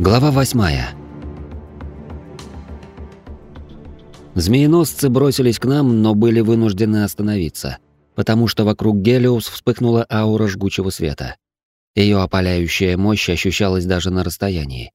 Глава восьмая. Змееносцы бросились к нам, но были вынуждены остановиться, потому что вокруг Гелиус вспыхнула аура жгучего света. Ее опаляющая мощь ощущалась даже на расстоянии.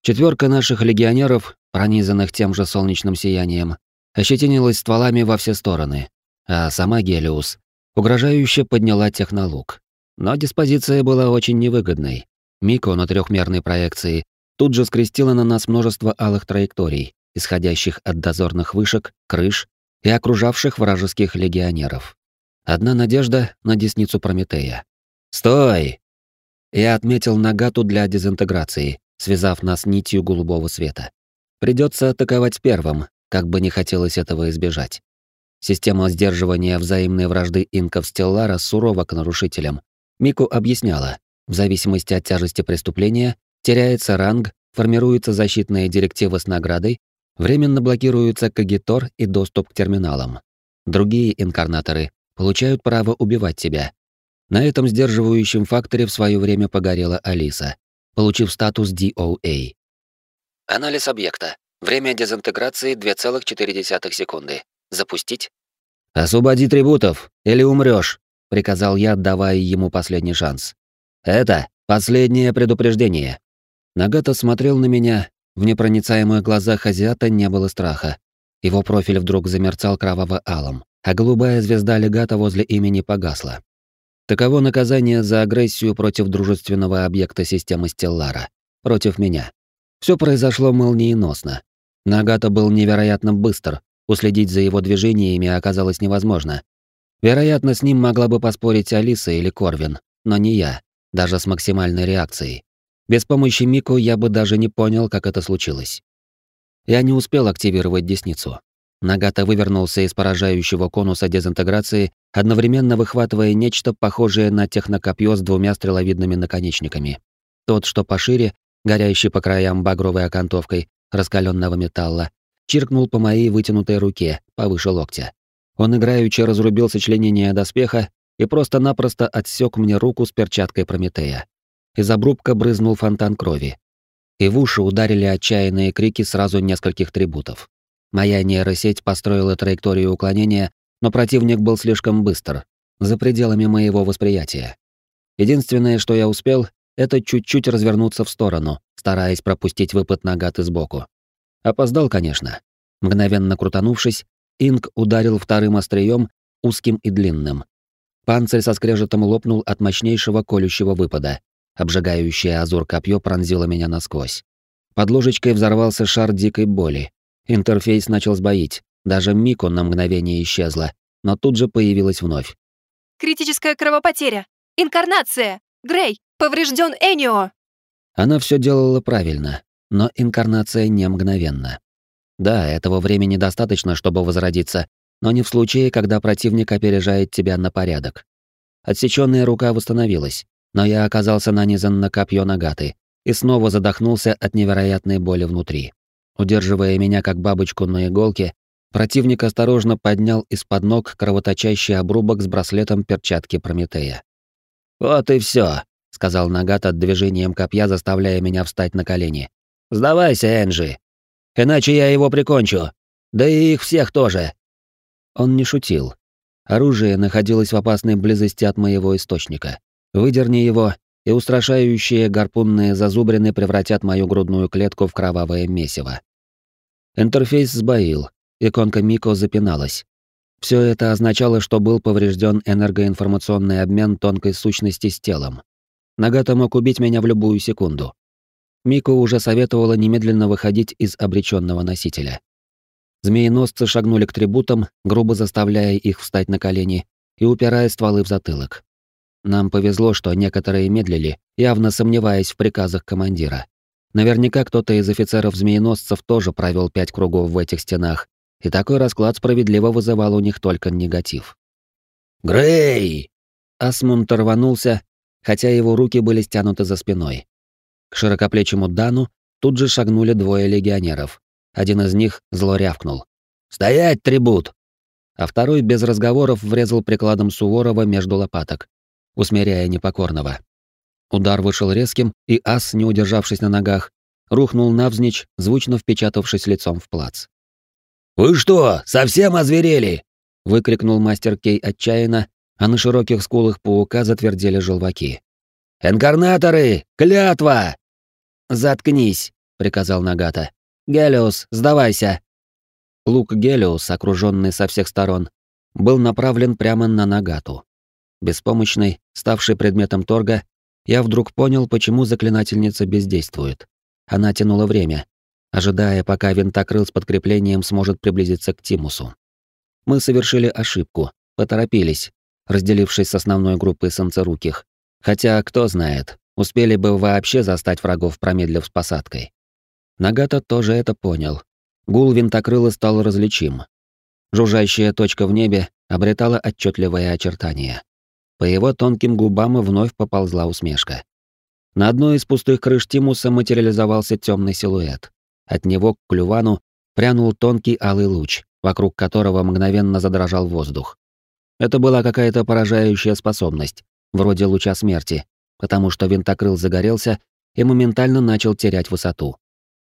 Четверка наших легионеров, пронизанных тем же солнечным сиянием, ощетинилась стволами во все стороны, а сама Гелиус угрожающе подняла технолук. Но диспозиция была очень невыгодной. Мико на трехмерной проекции тут же скрестила на нас множество алых траекторий, исходящих от дозорных вышек, крыш и окружавших вражеских легионеров. Одна надежда на десницу Прометея. «Стой!» Я отметил Нагату для дезинтеграции, связав нас нитью голубого света. Придется атаковать первым, как бы не хотелось этого избежать. Система сдерживания взаимной вражды инков Стеллара сурова к нарушителям. Мику объясняла, в зависимости от тяжести преступления, теряется ранг, формируется защитная директива с наградой, временно блокируется кагитор и доступ к терминалам. Другие инкарнаторы получают право убивать тебя. На этом сдерживающем факторе в свое время погорела Алиса, получив статус DOA. Анализ объекта. Время дезинтеграции 2,4 секунды. Запустить? «Освободи трибутов, или умрёшь», — приказал я, давая ему последний шанс. «Это последнее предупреждение». Нагата смотрел на меня, в непроницаемых глазах азиата не было страха. Его профиль вдруг замерцал кроваво-алым, а голубая звезда легата возле имени погасла. Таково наказание за агрессию против дружественного объекта системы Стеллара, против меня. Все произошло молниеносно. Нагата был невероятно быстр, уследить за его движениями оказалось невозможно. Вероятно, с ним могла бы поспорить Алиса или Корвин, но не я даже с максимальной реакцией. Без помощи Мико я бы даже не понял, как это случилось. Я не успел активировать десницу. Нагата вывернулся из поражающего конуса дезинтеграции, одновременно выхватывая нечто похожее на технокопье с двумя стреловидными наконечниками. Тот, что пошире, горящий по краям багровой окантовкой раскаленного металла, чиркнул по моей вытянутой руке, повыше локтя. Он играючи разрубил сочленение доспеха и просто-напросто отсек мне руку с перчаткой Прометея. Из обрубка брызнул фонтан крови. И в уши ударили отчаянные крики сразу нескольких трибутов. Моя нейросеть построила траекторию уклонения, но противник был слишком быстр, за пределами моего восприятия. Единственное, что я успел, это чуть-чуть развернуться в сторону, стараясь пропустить выпад нагаты сбоку. Опоздал, конечно. Мгновенно крутанувшись, Инк ударил вторым острием, узким и длинным, Панцирь со скрежетом лопнул от мощнейшего колющего выпада. Обжигающее азур копье пронзило меня насквозь. Под ложечкой взорвался шар дикой боли. Интерфейс начал сбоить. Даже Мико на мгновение исчезла, но тут же появилась вновь. «Критическая кровопотеря! Инкарнация! Грей! Поврежден Энио!» Она все делала правильно, но инкарнация не мгновенна. Да, этого времени достаточно, чтобы возродиться, но не в случае, когда противник опережает тебя на порядок. Отсечённая рука восстановилась, но я оказался нанизан на копье Нагаты и снова задохнулся от невероятной боли внутри. Удерживая меня как бабочку на иголке, противник осторожно поднял из-под ног кровоточащий обрубок с браслетом перчатки Прометея. «Вот и всё», — сказал Нагата движением копья, заставляя меня встать на колени. «Сдавайся, Энджи, иначе я его прикончу. Да и их всех тоже. Он не шутил. Оружие находилось в опасной близости от моего источника. Выдерни его, и устрашающие гарпунные зазубрины превратят мою грудную клетку в кровавое месиво. Интерфейс сбоил, иконка Мико запиналась. Все это означало, что был поврежден энергоинформационный обмен тонкой сущности с телом. Нагата мог убить меня в любую секунду. Мико уже советовала немедленно выходить из обреченного носителя. Змееносцы шагнули к трибутам, грубо заставляя их встать на колени и упирая стволы в затылок. Нам повезло, что некоторые медлили, явно сомневаясь в приказах командира. Наверняка кто-то из офицеров змееносцев тоже провел пять кругов в этих стенах, и такой расклад справедливо вызывал у них только негатив. «Грей!» Асмунд рванулся, хотя его руки были стянуты за спиной. К широкоплечему Дану тут же шагнули двое легионеров. Один из них зло рявкнул. «Стоять, трибут!» А второй без разговоров врезал прикладом Суворова между лопаток, усмиряя непокорного. Удар вышел резким, и ас, не удержавшись на ногах, рухнул навзничь, звучно впечатавшись лицом в плац. «Вы что, совсем озверели?» — выкрикнул мастер Кей отчаянно, а на широких скулах паука затвердели желваки. «Инкарнаторы! Клятва!» «Заткнись!» — приказал Нагата. «Гелиус, сдавайся!» Лук Гелиус, окруженный со всех сторон, был направлен прямо на Нагату. Беспомощный, ставший предметом торга, я вдруг понял, почему заклинательница бездействует. Она тянула время, ожидая, пока винтокрыл с подкреплением сможет приблизиться к Тимусу. Мы совершили ошибку, поторопились, разделившись с основной группой солнцеруких. Хотя, кто знает, успели бы вообще застать врагов, промедлив с посадкой. Нагата тоже это понял. Гул винтокрыла стал различим. Жужжащая точка в небе обретала отчетливое очертание. По его тонким губам вновь поползла усмешка. На одной из пустых крыш Тимуса материализовался темный силуэт. От него к клювану прянул тонкий алый луч, вокруг которого мгновенно задрожал воздух. Это была какая-то поражающая способность, вроде луча смерти, потому что винтокрыл загорелся и моментально начал терять высоту.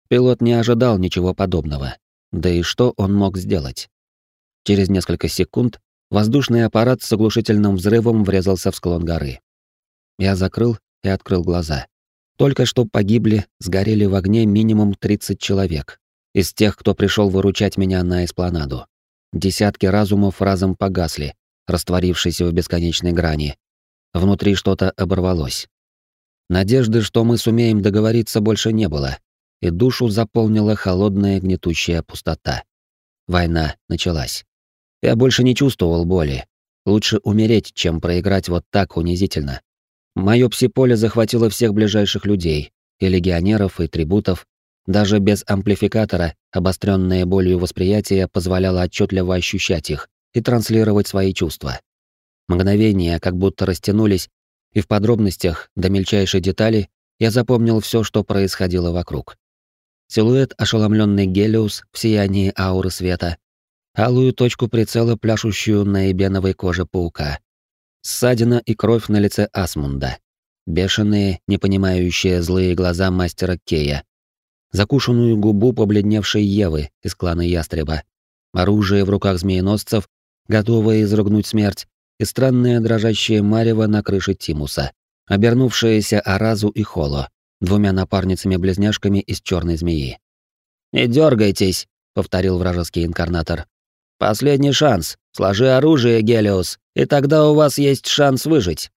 Пилот не ожидал ничего подобного. Да и что он мог сделать? Через несколько секунд воздушный аппарат с оглушительным взрывом врезался в склон горы. Я закрыл и открыл глаза. Только что погибли, сгорели в огне минимум 30 человек. Из тех, кто пришел выручать меня на эспланаду. Десятки разумов разом погасли, растворившись в бесконечной грани. Внутри что-то оборвалось. Надежды, что мы сумеем договориться, больше не было, и душу заполнила холодная гнетущая пустота. Война началась. Я больше не чувствовал боли. Лучше умереть, чем проиграть вот так унизительно. Моё псиполе захватило всех ближайших людей, и легионеров, и трибутов. Даже без амплификатора обострённое болью восприятие позволяло отчетливо ощущать их и транслировать свои чувства. Мгновения как будто растянулись, и в подробностях, до мельчайшей детали, я запомнил все, что происходило вокруг. Силуэт ошеломленный Гелиус в сиянии ауры света, алую точку прицела, пляшущую на эбеновой коже паука, ссадина и кровь на лице Асмунда, бешеные, непонимающие злые глаза мастера Кея, закушенную губу побледневшей Евы из клана Ястреба, оружие в руках змееносцев, готовое изругнуть смерть, и странное дрожащее марево на крыше Тимуса, обернувшееся Аразу и Холо, двумя напарницами-близняшками из черной змеи. «Не дергайтесь», — повторил вражеский инкарнатор. «Последний шанс. Сложи оружие, Гелиос, и тогда у вас есть шанс выжить».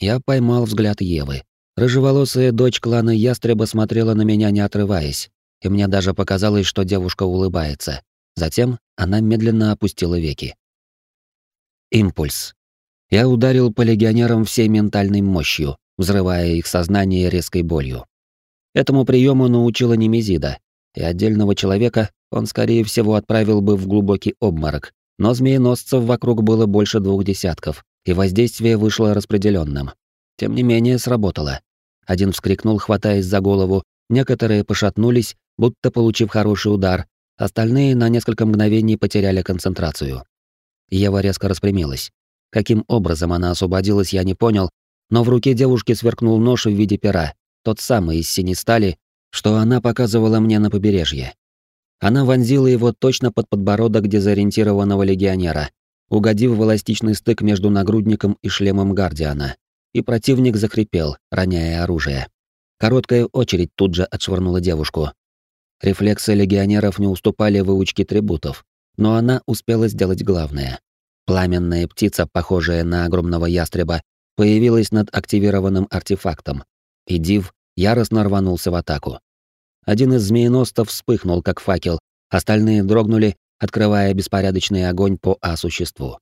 Я поймал взгляд Евы. Рыжеволосая дочь клана Ястреба смотрела на меня, не отрываясь, и мне даже показалось, что девушка улыбается. Затем она медленно опустила веки. Импульс. Я ударил по легионерам всей ментальной мощью, взрывая их сознание резкой болью. Этому приему научила Немезида, и отдельного человека он, скорее всего, отправил бы в глубокий обморок, но змееносцев вокруг было больше двух десятков, и воздействие вышло распределенным. Тем не менее, сработало. Один вскрикнул, хватаясь за голову, некоторые пошатнулись, будто получив хороший удар, остальные на несколько мгновений потеряли концентрацию. Ева резко распрямилась. Каким образом она освободилась, я не понял, но в руке девушки сверкнул нож в виде пера, тот самый из синей стали, что она показывала мне на побережье. Она вонзила его точно под подбородок дезориентированного легионера, угодив в эластичный стык между нагрудником и шлемом Гардиана, и противник закрепел, роняя оружие. Короткая очередь тут же отшвырнула девушку. Рефлексы легионеров не уступали выучке трибутов, но она успела сделать главное. Пламенная птица, похожая на огромного ястреба, появилась над активированным артефактом, и Див яростно рванулся в атаку. Один из змееносцев вспыхнул, как факел, остальные дрогнули, открывая беспорядочный огонь по А-существу.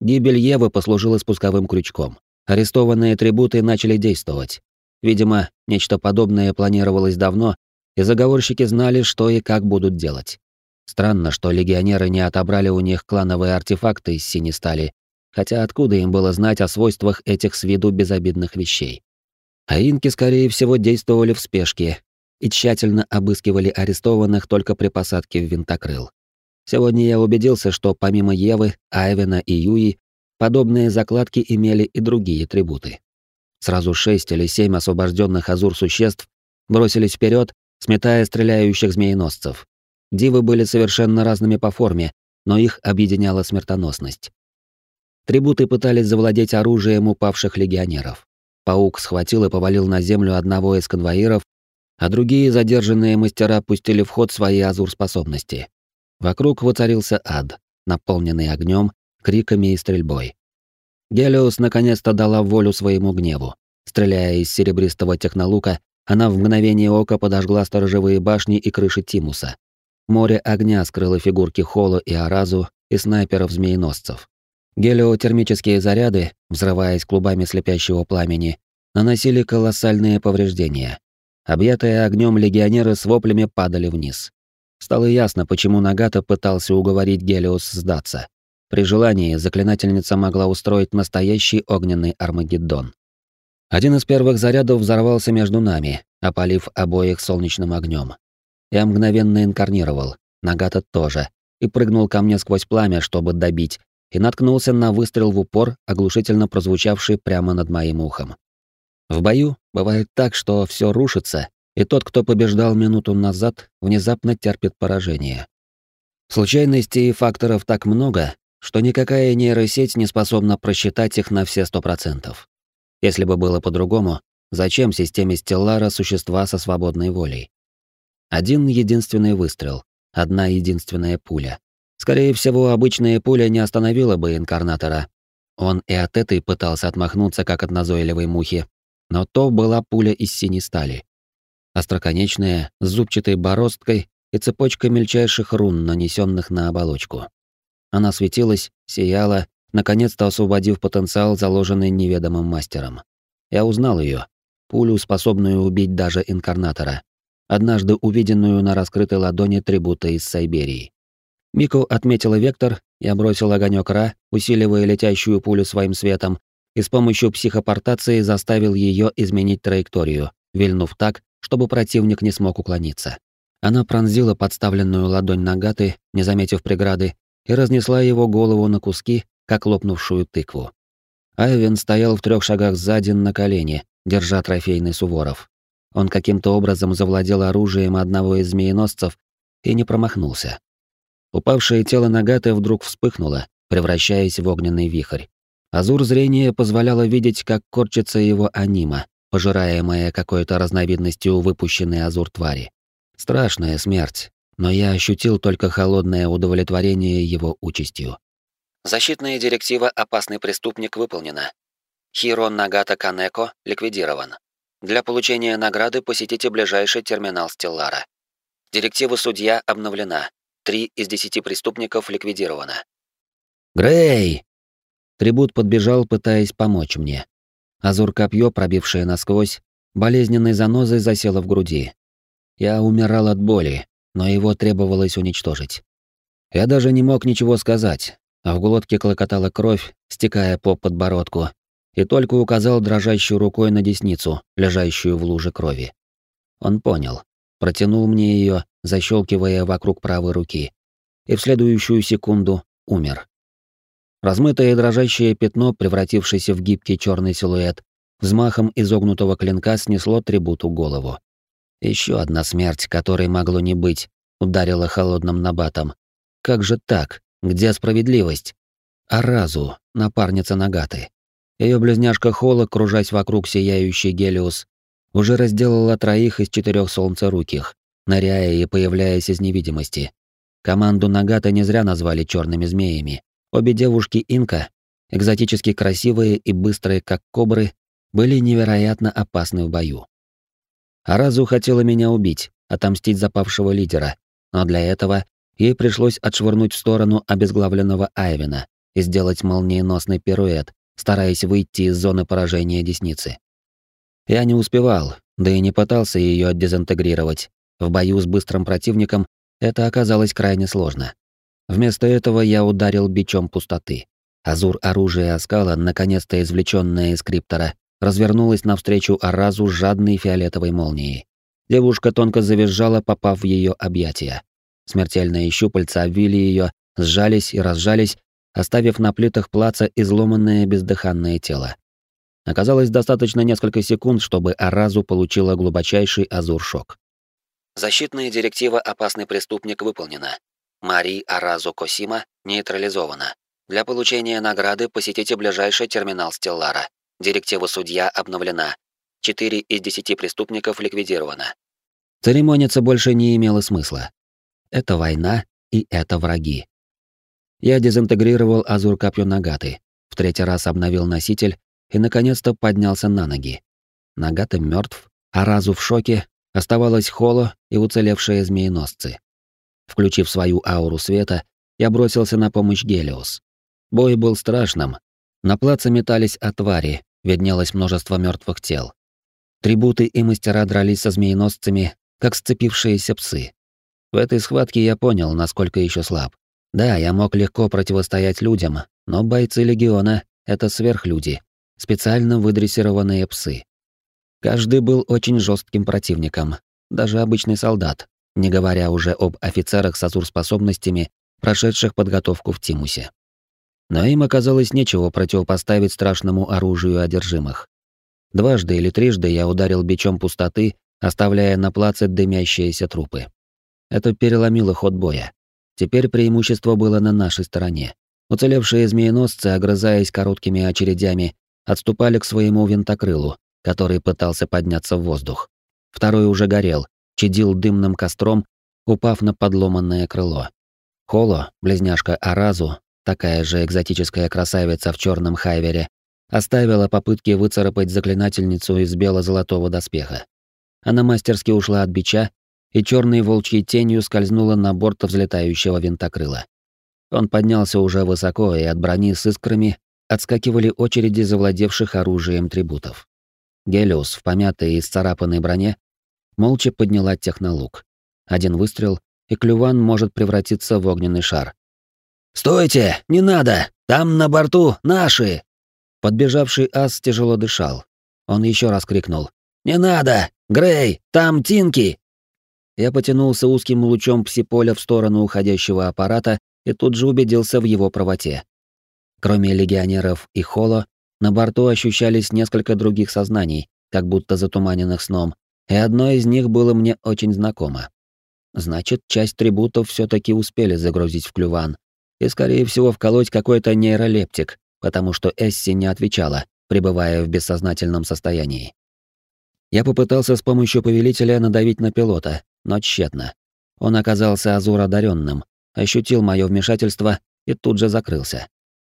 Гибель Евы послужила спусковым крючком. Арестованные трибуты начали действовать. Видимо, нечто подобное планировалось давно, и заговорщики знали, что и как будут делать. Странно, что легионеры не отобрали у них клановые артефакты из синей стали, хотя откуда им было знать о свойствах этих с виду безобидных вещей? А инки, скорее всего, действовали в спешке и тщательно обыскивали арестованных только при посадке в винтокрыл. Сегодня я убедился, что помимо Евы, Айвена и Юи, подобные закладки имели и другие трибуты. Сразу шесть или семь освобожденных азур существ бросились вперед, сметая стреляющих змееносцев. Дивы были совершенно разными по форме, но их объединяла смертоносность. Трибуты пытались завладеть оружием упавших легионеров. Паук схватил и повалил на землю одного из конвоиров, а другие задержанные мастера пустили в ход свои азур-способности. Вокруг воцарился ад, наполненный огнем, криками и стрельбой. Гелиос наконец-то дала волю своему гневу. Стреляя из серебристого технолука, она в мгновение ока подожгла сторожевые башни и крыши Тимуса. Море огня скрыло фигурки Холла и Аразу и снайперов-змееносцев. Гелиотермические заряды, взрываясь клубами слепящего пламени, наносили колоссальные повреждения. Объятые огнем легионеры с воплями падали вниз. Стало ясно, почему Нагата пытался уговорить Гелиос сдаться. При желании заклинательница могла устроить настоящий огненный Армагеддон. Один из первых зарядов взорвался между нами, опалив обоих солнечным огнем. Я мгновенно инкарнировал, Нагата тоже, и прыгнул ко мне сквозь пламя, чтобы добить, и наткнулся на выстрел в упор, оглушительно прозвучавший прямо над моим ухом. В бою бывает так, что все рушится, и тот, кто побеждал минуту назад, внезапно терпит поражение. Случайностей и факторов так много, что никакая нейросеть не способна просчитать их на все сто процентов. Если бы было по-другому, зачем системе Стеллара существа со свободной волей? Один единственный выстрел, одна единственная пуля. Скорее всего, обычная пуля не остановила бы инкарнатора. Он и от этой пытался отмахнуться, как от назойливой мухи, но то была пуля из синей стали. Остроконечная, с зубчатой бороздкой и цепочкой мельчайших рун, нанесенных на оболочку. Она светилась, сияла, наконец-то освободив потенциал, заложенный неведомым мастером. Я узнал ее, пулю, способную убить даже инкарнатора, однажды увиденную на раскрытой ладони трибута из Сайберии. Мико отметила вектор, я бросил огонек Ра, усиливая летящую пулю своим светом, и с помощью психопортации заставил ее изменить траекторию, вильнув так, чтобы противник не смог уклониться. Она пронзила подставленную ладонь Нагаты, не заметив преграды, и разнесла его голову на куски, как лопнувшую тыкву. Айвен стоял в трех шагах сзади на колене, держа трофейный Суворов. Он каким-то образом завладел оружием одного из змееносцев и не промахнулся. Упавшее тело Нагаты вдруг вспыхнуло, превращаясь в огненный вихрь. Азур зрения позволяло видеть, как корчится его анима, пожираемая какой-то разновидностью выпущенной азур твари. Страшная смерть, но я ощутил только холодное удовлетворение его участью. Защитная директива «Опасный преступник» выполнена. Хиро Нагата Канеко ликвидирован. Для получения награды посетите ближайший терминал Стеллара. Директива судья обновлена. Три из десяти преступников ликвидировано. «Грей!» Трибут подбежал, пытаясь помочь мне. Азур копье, пробившее насквозь, болезненной занозой засело в груди. Я умирал от боли, но его требовалось уничтожить. Я даже не мог ничего сказать, а в глотке клокотала кровь, стекая по подбородку, и только указал дрожащей рукой на десницу, лежащую в луже крови. Он понял, протянул мне ее, защелкивая вокруг правой руки, и в следующую секунду умер. Размытое дрожащее пятно, превратившееся в гибкий черный силуэт, взмахом изогнутого клинка снесло трибуту голову. Еще одна смерть, которой могло не быть, ударила холодным набатом. Как же так? Где справедливость? Аразу, напарница Нагаты. Ее близняшка Хола, кружась вокруг сияющей Гелиус, уже разделала троих из четырех солнцеруких, ныряя и появляясь из невидимости. Команду Нагата не зря назвали черными змеями. Обе девушки Инка, экзотически красивые и быстрые, как кобры, были невероятно опасны в бою. Аразу хотела меня убить, отомстить запавшего лидера, но для этого ей пришлось отшвырнуть в сторону обезглавленного Айвена и сделать молниеносный пируэт, стараясь выйти из зоны поражения десницы. Я не успевал, да и не пытался ее дезинтегрировать. В бою с быстрым противником это оказалось крайне сложно. Вместо этого я ударил бичом пустоты. Азур оружия Аскала, наконец-то извлечённое из криптора, развернулась навстречу Аразу жадной фиолетовой молнией. Девушка тонко завизжала, попав в ее объятия. Смертельные щупальца обвили ее, сжались и разжались, оставив на плитах плаца изломанное бездыханное тело. Оказалось достаточно несколько секунд, чтобы Аразу получила глубочайший азур-шок. Защитная директива «Опасный преступник» выполнена. Мари Аразу Косима нейтрализована. Для получения награды посетите ближайший терминал Стеллара. Директива судья обновлена. Четыре из десяти преступников ликвидировано. Церемониться больше не имело смысла. Это война, и это враги. Я дезинтегрировал Азур Капью Нагаты, в третий раз обновил носитель и, наконец-то, поднялся на ноги. Нагата мертв, а Разу в шоке, оставалось Холо и уцелевшие змееносцы. Включив свою ауру света, я бросился на помощь Гелиос. Бой был страшным. На плаце метались отвари, виднелось множество мертвых тел. Трибуты и мастера дрались со змееносцами, как сцепившиеся псы. В этой схватке я понял, насколько еще слаб. Да, я мог легко противостоять людям, но бойцы легиона — это сверхлюди, специально выдрессированные псы. Каждый был очень жестким противником, даже обычный солдат, не говоря уже об офицерах с азур-способностями, прошедших подготовку в Тимусе. Но им оказалось нечего противопоставить страшному оружию одержимых. Дважды или трижды я ударил бичом пустоты, оставляя на плаце дымящиеся трупы. Это переломило ход боя. Теперь преимущество было на нашей стороне. Уцелевшие змееносцы, огрызаясь короткими очередями, отступали к своему винтокрылу, который пытался подняться в воздух. Второй уже горел, чадил дымным костром, упав на подломанное крыло. Холо, близняшка Аразу, такая же экзотическая красавица в черном хайвере, оставила попытки выцарапать заклинательницу из бело-золотого доспеха. Она мастерски ушла от бича и черной волчьей тенью скользнула на борт взлетающего винтокрыла. Он поднялся уже высоко, и от брони с искрами отскакивали очереди завладевших оружием трибутов. Гелиус в помятой и сцарапанной броне молча подняла технолук. Один выстрел, и клюван может превратиться в огненный шар. «Стойте! Не надо! Там на борту наши!» Подбежавший ас тяжело дышал. Он еще раз крикнул. «Не надо! Грей, там Тинки!» Я потянулся узким лучом псиполя в сторону уходящего аппарата и тут же убедился в его правоте. Кроме легионеров и Холо, на борту ощущались несколько других сознаний, как будто затуманенных сном, и одно из них было мне очень знакомо. Значит, часть трибутов все таки успели загрузить в клюван, и, скорее всего, вколоть какой-то нейролептик, потому что Эсси не отвечала, пребывая в бессознательном состоянии. Я попытался с помощью повелителя надавить на пилота, но тщетно. Он оказался азур одаренным, ощутил мое вмешательство и тут же закрылся.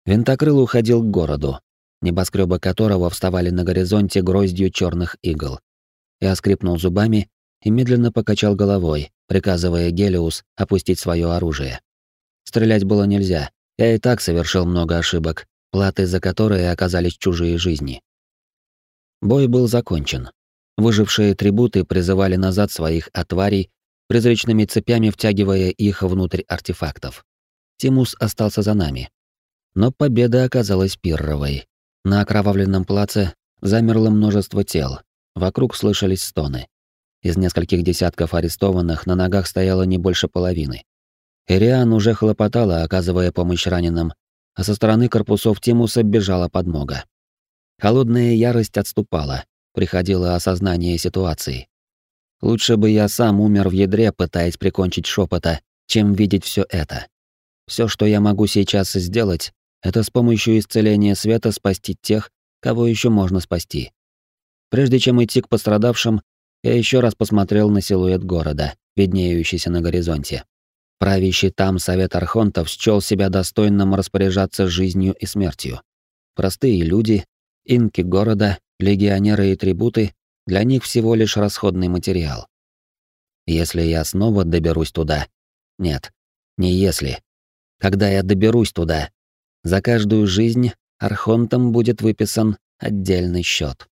Винтокрыл уходил к городу, небоскребы которого вставали на горизонте гроздью черных игл. Я скрипнул зубами и медленно покачал головой, приказывая Гелиус опустить свое оружие. Стрелять было нельзя. Я и так совершил много ошибок, платы за которые оказались чужие жизни. Бой был закончен. Выжившие трибуты призывали назад своих отварей, призрачными цепями втягивая их внутрь артефактов. Тимус остался за нами. Но победа оказалась пирровой. На окровавленном плаце замерло множество тел. Вокруг слышались стоны. Из нескольких десятков арестованных на ногах стояло не больше половины. Ириан уже хлопотала, оказывая помощь раненым, а со стороны корпусов Тимуса бежала подмога. Холодная ярость отступала, приходило осознание ситуации. Лучше бы я сам умер в ядре, пытаясь прикончить шепота, чем видеть все это. Все, что я могу сейчас сделать, это с помощью исцеления света спасти тех, кого еще можно спасти. Прежде чем идти к пострадавшим, я еще раз посмотрел на силуэт города, виднеющийся на горизонте. Правящий там совет архонтов счел себя достойным распоряжаться жизнью и смертью. Простые люди, инки города, легионеры и трибуты для них всего лишь расходный материал. Если я снова доберусь туда... Нет, не если. Когда я доберусь туда, за каждую жизнь архонтам будет выписан отдельный счет.